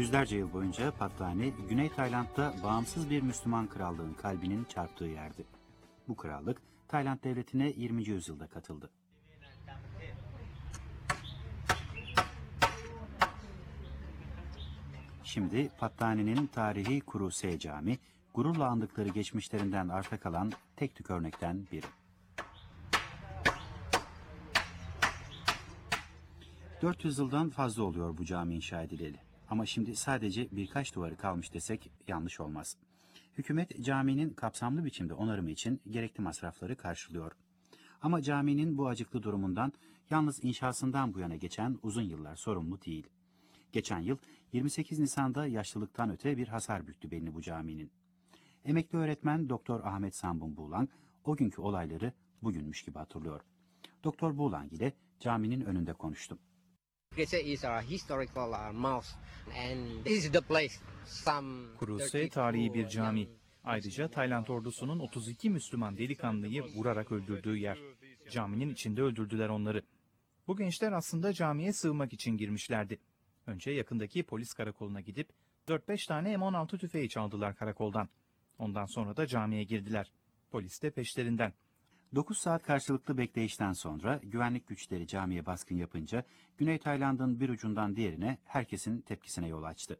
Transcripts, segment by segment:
Yüzlerce yıl boyunca Pattani, Güney Tayland'da bağımsız bir Müslüman krallığın kalbinin çarptığı yerdi. Bu krallık Tayland devletine 20. yüzyılda katıldı. Şimdi Pattani'nin tarihi Kuruse Cami, gururla andıkları geçmişlerinden arta kalan tek tük örnekten biri. 400 yıldan fazla oluyor bu cami inşa edileli. Ama şimdi sadece birkaç duvarı kalmış desek yanlış olmaz. Hükümet caminin kapsamlı biçimde onarımı için gerekli masrafları karşılıyor. Ama caminin bu acıklı durumundan yalnız inşasından bu yana geçen uzun yıllar sorumlu değil. Geçen yıl 28 Nisan'da yaşlılıktan öte bir hasar büktü belini bu caminin. Emekli öğretmen Doktor Ahmet Sambun Buğlang o günkü olayları bugünmüş gibi hatırlıyor. Doktor Buğlang ile caminin önünde konuştum. Kuruse uh, mosque and this is the place some Kuruse tarihi bir cami. Ayrıca Tayland ordusunun 32 Müslüman delikanlıyı vurarak öldürdüğü yer. Caminin içinde öldürdüler onları. Bu gençler aslında camiye sığmak için girmişlerdi. Önce yakındaki polis karakoluna gidip 4-5 tane M16 tüfeği çaldılar karakoldan. Ondan sonra da camiye girdiler. Polis de peşlerinden. 9 saat karşılıklı bekleyişten sonra güvenlik güçleri camiye baskın yapınca Güney Tayland'ın bir ucundan diğerine herkesin tepkisine yol açtı.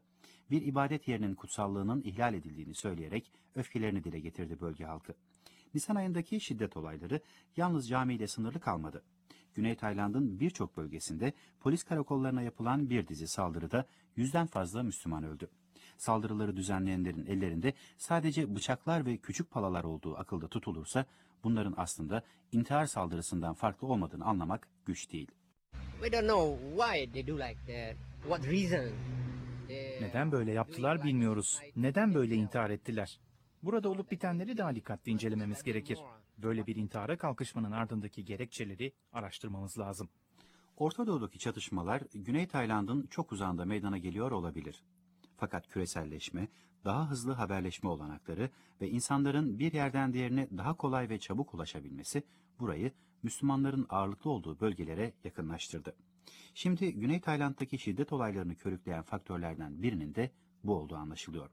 Bir ibadet yerinin kutsallığının ihlal edildiğini söyleyerek öfkelerini dile getirdi bölge halkı. Nisan ayındaki şiddet olayları yalnız camiyle sınırlı kalmadı. Güney Tayland'ın birçok bölgesinde polis karakollarına yapılan bir dizi saldırıda yüzden fazla Müslüman öldü. Saldırıları düzenleyenlerin ellerinde sadece bıçaklar ve küçük palalar olduğu akılda tutulursa bunların aslında intihar saldırısından farklı olmadığını anlamak güç değil. We don't know why they do like that. What reason? They- Neden böyle yaptılar bilmiyoruz. Neden böyle intihar ettiler? Burada olup bitenleri daha dikkatli incelememiz gerekir. Böyle bir intihara kalkışmanın ardındaki gerekçeleri araştırmamız lazım. Orta Doğu'daki çatışmalar Güney Tayland'ın çok uzağında meydana geliyor olabilir. Fakat küreselleşme, daha hızlı haberleşme olanakları ve insanların bir yerden diğerine daha kolay ve çabuk ulaşabilmesi burayı Müslümanların ağırlıklı olduğu bölgelere yakınlaştırdı. Şimdi Güney Tayland'daki şiddet olaylarını körükleyen faktörlerden birinin de bu olduğu anlaşılıyor.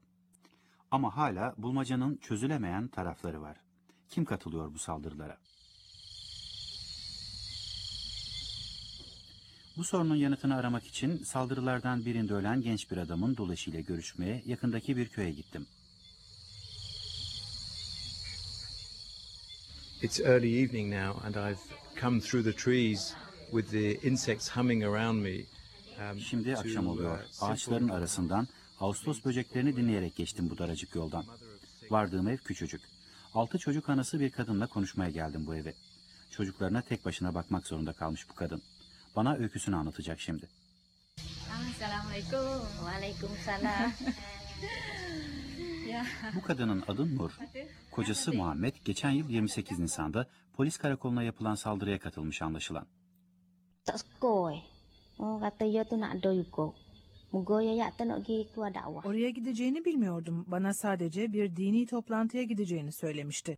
Ama hala bulmacanın çözülemeyen tarafları var. Kim katılıyor bu saldırılara? Bu sorunun yanıtını aramak için saldırılardan birinde ölen genç bir adamın dolaşıyla görüşmeye yakındaki bir köye gittim. It's early evening now, and I've come through the trees with the insects humming around me. um, Şimdi akşam uh, oluyor. simple- Ağaçların arasından Ağustos böceklerini dinleyerek geçtim bu daracık yoldan. Vardığım ev küçücük. Altı çocuk anası bir kadınla konuşmaya geldim bu eve. Çocuklarına tek başına bakmak zorunda kalmış bu kadın. Bana öyküsünü anlatacak şimdi. Waalaikumsalam. ya. Bu kadının adı Nur. Kocası Muhammed geçen yıl 28 Nisan'da polis karakoluna yapılan saldırıya katılmış anlaşılan. Oraya gideceğini bilmiyordum. Bana sadece bir dini toplantıya gideceğini söylemişti.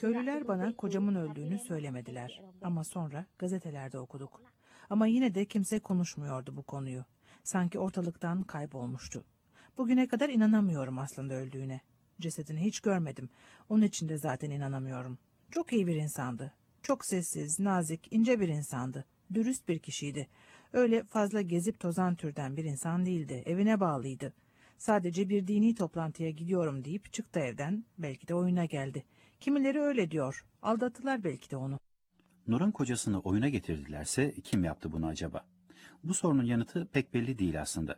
Köylüler bana kocamın öldüğünü söylemediler. Ama sonra gazetelerde okuduk. Ama yine de kimse konuşmuyordu bu konuyu. Sanki ortalıktan kaybolmuştu. Bugüne kadar inanamıyorum aslında öldüğüne. Cesedini hiç görmedim. Onun için de zaten inanamıyorum. Çok iyi bir insandı. Çok sessiz, nazik, ince bir insandı. Dürüst bir kişiydi. Öyle fazla gezip tozan türden bir insan değildi. Evine bağlıydı. Sadece bir dini toplantıya gidiyorum deyip çıktı evden. Belki de oyuna geldi. Kimileri öyle diyor. Aldattılar belki de onu. Nur'un kocasını oyuna getirdilerse kim yaptı bunu acaba? Bu sorunun yanıtı pek belli değil aslında.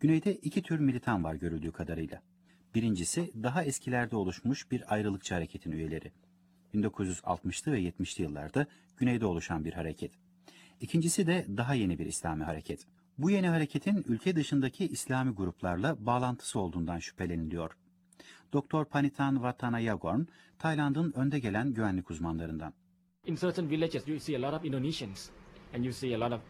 Güneyde iki tür militan var görüldüğü kadarıyla. Birincisi daha eskilerde oluşmuş bir ayrılıkçı hareketin üyeleri. 1960'lı ve 70'li yıllarda güneyde oluşan bir hareket. İkincisi de daha yeni bir İslami hareket. Bu yeni hareketin ülke dışındaki İslami gruplarla bağlantısı olduğundan şüpheleniliyor. Doktor Panitan Watanayagon, Tayland'ın önde gelen güvenlik uzmanlarından. in certain villages you see a lot of Indonesians and you see a lot of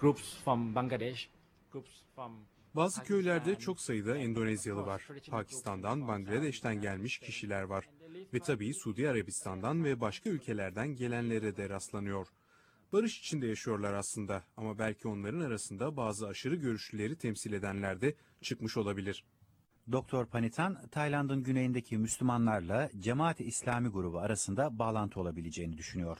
groups from Bangladesh, groups from Bazı köylerde çok sayıda Endonezyalı var. Pakistan'dan, Bangladeş'ten gelmiş kişiler var. Ve tabii Suudi Arabistan'dan ve başka ülkelerden gelenlere de rastlanıyor. Barış içinde yaşıyorlar aslında ama belki onların arasında bazı aşırı görüşlüleri temsil edenler de çıkmış olabilir. Doktor Panitan, Tayland'ın güneyindeki Müslümanlarla Cemaat-i İslami grubu arasında bağlantı olabileceğini düşünüyor.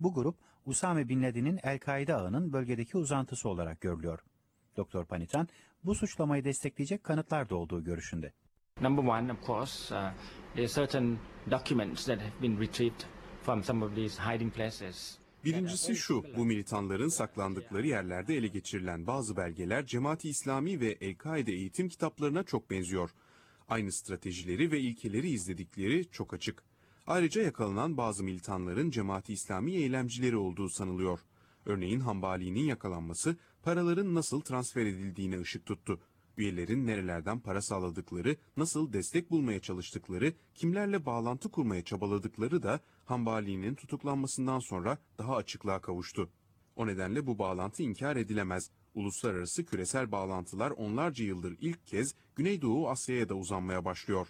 Bu grup, Usame Bin Laden'in El-Kaide ağının bölgedeki uzantısı olarak görülüyor. Doktor Panitan, bu suçlamayı destekleyecek kanıtlar da olduğu görüşünde. Number one, of course, uh, there are certain documents that have been retrieved from some of these hiding places. Birincisi şu, bu militanların saklandıkları yerlerde ele geçirilen bazı belgeler Cemaat-i İslami ve El-Kaide eğitim kitaplarına çok benziyor. Aynı stratejileri ve ilkeleri izledikleri çok açık. Ayrıca yakalanan bazı militanların Cemaat-i İslami eylemcileri olduğu sanılıyor. Örneğin Hambali'nin yakalanması paraların nasıl transfer edildiğine ışık tuttu. Üyelerin nerelerden para sağladıkları, nasıl destek bulmaya çalıştıkları, kimlerle bağlantı kurmaya çabaladıkları da Hambali'nin tutuklanmasından sonra daha açıklığa kavuştu. O nedenle bu bağlantı inkar edilemez. Uluslararası küresel bağlantılar onlarca yıldır ilk kez Güneydoğu Asya'ya da uzanmaya başlıyor.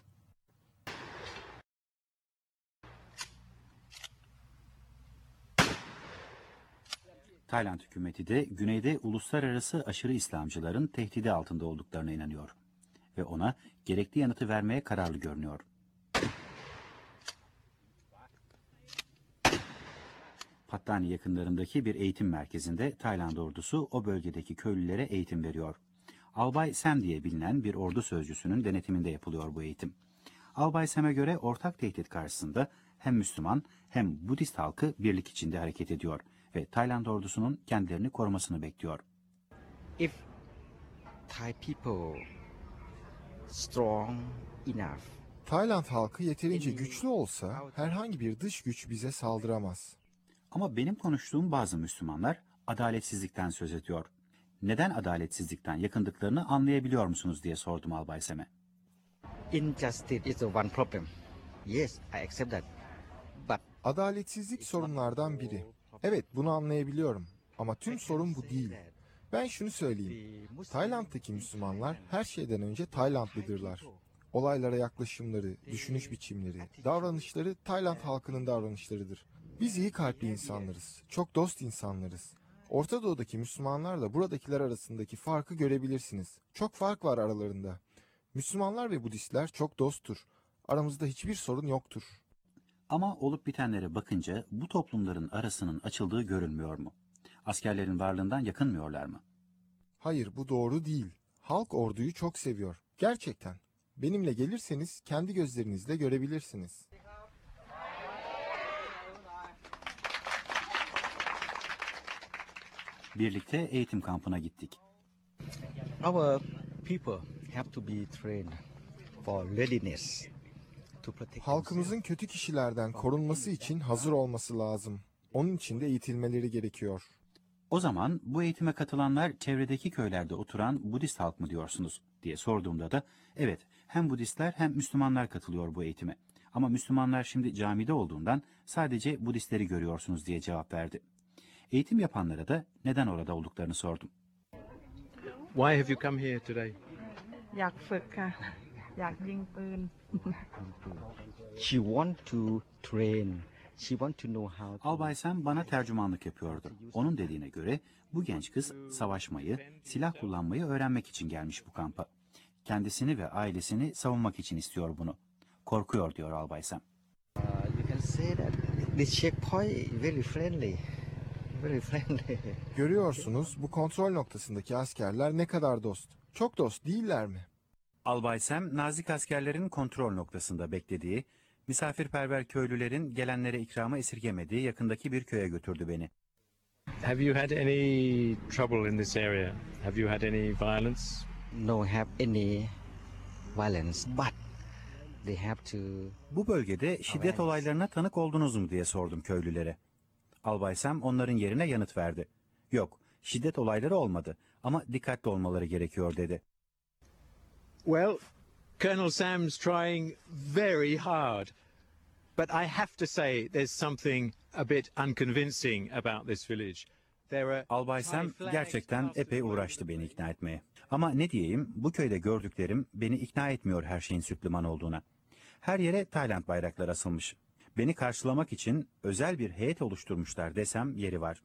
Tayland hükümeti de güneyde uluslararası aşırı İslamcıların tehdidi altında olduklarına inanıyor. Ve ona gerekli yanıtı vermeye kararlı görünüyor. Pattani yakınlarındaki bir eğitim merkezinde Tayland ordusu o bölgedeki köylülere eğitim veriyor. Albay Sam diye bilinen bir ordu sözcüsünün denetiminde yapılıyor bu eğitim. Albay Sam'e göre ortak tehdit karşısında hem Müslüman hem Budist halkı birlik içinde hareket ediyor ve Tayland ordusunun kendilerini korumasını bekliyor. If Thai people strong enough, Tayland halkı yeterince güçlü olsa herhangi bir dış güç bize saldıramaz. Ama benim konuştuğum bazı Müslümanlar adaletsizlikten söz ediyor. Neden adaletsizlikten yakındıklarını anlayabiliyor musunuz diye sordum Albay Sam'e. injustice is the one problem. Yes, I accept that. But Adaletsizlik sorunlardan biri. Evet bunu anlayabiliyorum. Ama tüm sorun bu değil. Ben şunu söyleyeyim. Tayland'daki Müslümanlar her şeyden önce Taylandlıdırlar. Olaylara yaklaşımları, düşünüş biçimleri, davranışları Tayland halkının davranışlarıdır. Biz iyi kalpli insanlarız. Çok dost insanlarız. Orta Doğu'daki Müslümanlarla buradakiler arasındaki farkı görebilirsiniz. Çok fark var aralarında. Müslümanlar ve Budistler çok dosttur. Aramızda hiçbir sorun yoktur. Ama olup bitenlere bakınca bu toplumların arasının açıldığı görülmüyor mu? Askerlerin varlığından yakınmıyorlar mı? Hayır bu doğru değil. Halk orduyu çok seviyor. Gerçekten. Benimle gelirseniz kendi gözlerinizle görebilirsiniz. Birlikte eğitim kampına gittik. our people have to be trained for readiness to protect Halkımızın kötü kişilerden korunması için hazır olması lazım. Onun için de eğitilmeleri gerekiyor. O zaman bu eğitime katılanlar çevredeki köylerde oturan Budist halk mı diyorsunuz diye sorduğumda da evet hem Budistler hem Müslümanlar katılıyor bu eğitime. Ama Müslümanlar şimdi camide olduğundan sadece Budistleri görüyorsunuz diye cevap verdi. Eğitim yapanlara da neden orada olduklarını sordum. Why have you come here today? อยากฝึกค่ะ อยากยิงปืน She want to train. She want to know how to Albay Sam bana tercümanlık yapıyordu. Onun dediğine göre bu genç kız savaşmayı, silah kullanmayı öğrenmek için gelmiş bu kampa. Kendisini ve ailesini savunmak için istiyor bunu. Korkuyor diyor Albay Sam. Uh, you can say that this checkpoint very friendly. Görüyorsunuz bu kontrol noktasındaki askerler ne kadar dost. Çok dost değiller mi? Albay Sam, nazik askerlerin kontrol noktasında beklediği, misafirperver köylülerin gelenlere ikramı esirgemediği yakındaki bir köye götürdü beni. Have you had any trouble in this area? Have you had any violence? no have any violence, but they have to Bu bölgede şiddet olaylarına tanık oldunuz mu diye sordum köylülere. Albay Sam onların yerine yanıt verdi. Yok, şiddet olayları olmadı ama dikkatli olmaları gerekiyor dedi. Well, Colonel Sam's trying very hard. But I have to say there's something a bit unconvincing about this village. Albay Sam gerçekten epey uğraştı beni ikna etmeye. Ama ne diyeyim, bu köyde gördüklerim beni ikna etmiyor her şeyin Süpliman olduğuna. Her yere Tayland bayrakları asılmış. Beni karşılamak için özel bir heyet oluşturmuşlar desem yeri var.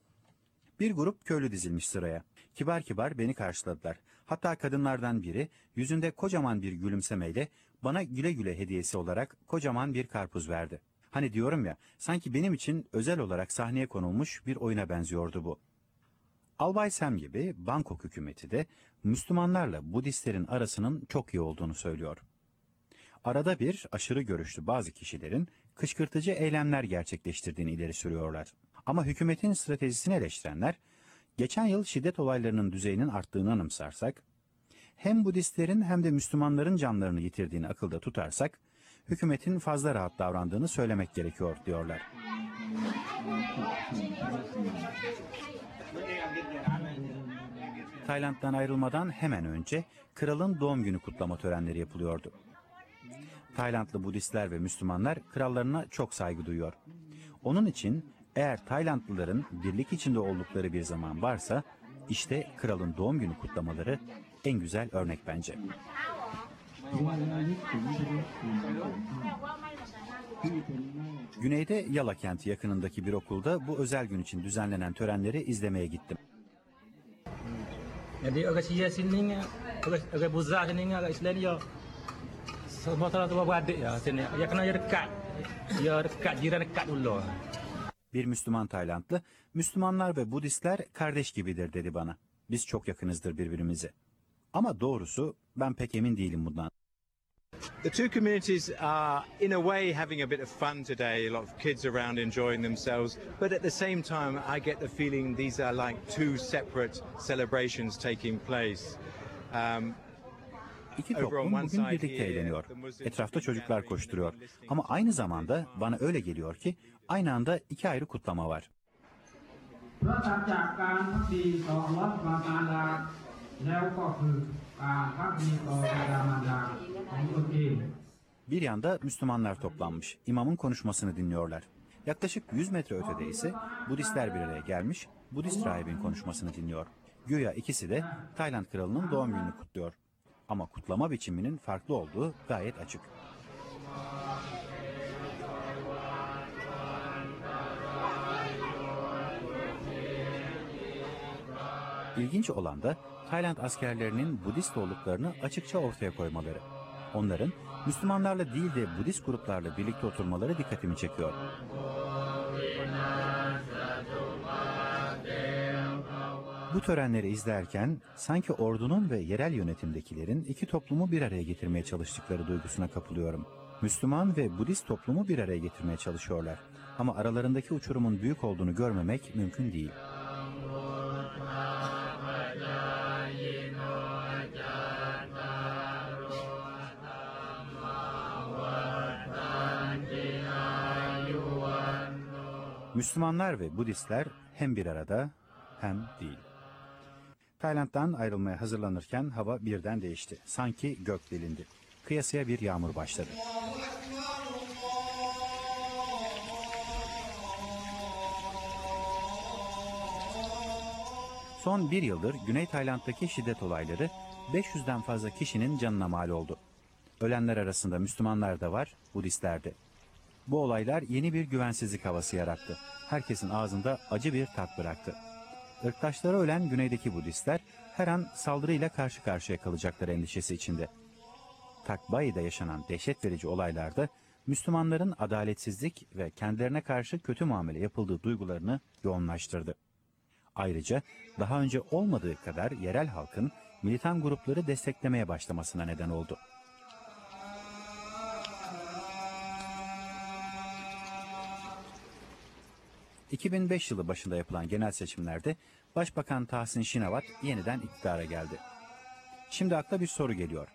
Bir grup köylü dizilmiş sıraya. Kibar kibar beni karşıladılar. Hatta kadınlardan biri yüzünde kocaman bir gülümsemeyle bana güle güle hediyesi olarak kocaman bir karpuz verdi. Hani diyorum ya, sanki benim için özel olarak sahneye konulmuş bir oyuna benziyordu bu. Albay Sam gibi Bangkok hükümeti de Müslümanlarla Budistlerin arasının çok iyi olduğunu söylüyor. Arada bir aşırı görüşlü bazı kişilerin kışkırtıcı eylemler gerçekleştirdiğini ileri sürüyorlar. Ama hükümetin stratejisini eleştirenler, geçen yıl şiddet olaylarının düzeyinin arttığını anımsarsak, hem Budistlerin hem de Müslümanların canlarını yitirdiğini akılda tutarsak, hükümetin fazla rahat davrandığını söylemek gerekiyor diyorlar. Tayland'dan ayrılmadan hemen önce kralın doğum günü kutlama törenleri yapılıyordu. Taylandlı Budistler ve Müslümanlar krallarına çok saygı duyuyor. Onun için eğer Taylandlıların birlik içinde oldukları bir zaman varsa işte kralın doğum günü kutlamaları en güzel örnek bence. Güneyde Yala kenti yakınındaki bir okulda bu özel gün için düzenlenen törenleri izlemeye gittim. Jadi Salah tua beradik ya sini. Ya kena ya dekat. Ya dekat jiran dekat dulu. Bir Müslüman Taylandlı, Müslümanlar ve Budistler kardeş gibidir dedi bana. Biz çok yakınızdır birbirimize. Ama doğrusu ben pek emin değilim bundan. The two communities are, in a way, having a bit of fun today. A lot of kids around enjoying themselves. But at the same time, I get the feeling these are like two separate celebrations taking place. Um, İki Over on toplum one bugün side birlikte here, eğleniyor. the Muslims Etrafta speaking çocuklar Mandarin, koşturuyor. listening Ama to aynı the zamanda bana öyle geliyor ki aynı anda iki ayrı kutlama var. เพราะทำจากการพักดีต่ออัลลอฮฺวาตาอาลาแล้วก็คือการพักดีต่อบิดามารดาของตนเอง Bir yanda Müslümanlar toplanmış, imamın konuşmasını dinliyorlar. Yaklaşık 100 metre ötede ise Budistler bir araya gelmiş, Budist rahibin konuşmasını dinliyor. Güya ikisi de Tayland kralının doğum gününü kutluyor. Ama kutlama biçiminin farklı olduğu gayet açık. İlginç olan da Tayland askerlerinin Budist olduklarını açıkça ortaya koymaları. Onların Müslümanlarla değil de Budist gruplarla birlikte oturmaları dikkatimi çekiyor. Bu törenleri izlerken sanki ordunun ve yerel yönetimdekilerin iki toplumu bir araya getirmeye çalıştıkları duygusuna kapılıyorum. Müslüman ve Budist toplumu bir araya getirmeye çalışıyorlar. Ama aralarındaki uçurumun büyük olduğunu görmemek mümkün değil. Müslümanlar ve Budistler hem bir arada hem değil. Tayland'dan ayrılmaya hazırlanırken hava birden değişti. Sanki gök delindi. Kıyasıya bir yağmur başladı. Son bir yıldır Güney Tayland'daki şiddet olayları 500'den fazla kişinin canına mal oldu. Ölenler arasında Müslümanlar da var, Budistler de. Bu olaylar yeni bir güvensizlik havası yarattı. Herkesin ağzında acı bir tat bıraktı. Irktaşları ölen güneydeki Budistler her an saldırıyla karşı karşıya kalacakları endişesi içinde. Takbayi'de yaşanan dehşet verici olaylarda Müslümanların adaletsizlik ve kendilerine karşı kötü muamele yapıldığı duygularını yoğunlaştırdı. Ayrıca daha önce olmadığı kadar yerel halkın militan grupları desteklemeye başlamasına neden oldu. ...2005 yılı başında yapılan genel seçimlerde Başbakan Tahsin Şinavat yeniden iktidara geldi. Şimdi akla bir soru geliyor.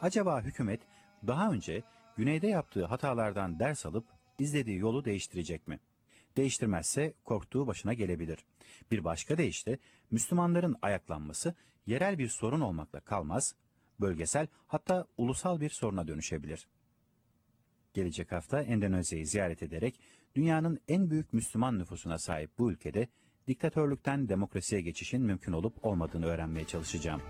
Acaba hükümet daha önce güneyde yaptığı hatalardan ders alıp izlediği yolu değiştirecek mi? Değiştirmezse korktuğu başına gelebilir. Bir başka deyişle Müslümanların ayaklanması yerel bir sorun olmakla kalmaz, bölgesel hatta ulusal bir soruna dönüşebilir. Gelecek hafta Endonezya'yı ziyaret ederek dünyanın en büyük Müslüman nüfusuna sahip bu ülkede diktatörlükten demokrasiye geçişin mümkün olup olmadığını öğrenmeye çalışacağım.